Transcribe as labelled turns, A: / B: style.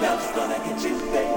A: Love's gonna get you, baby.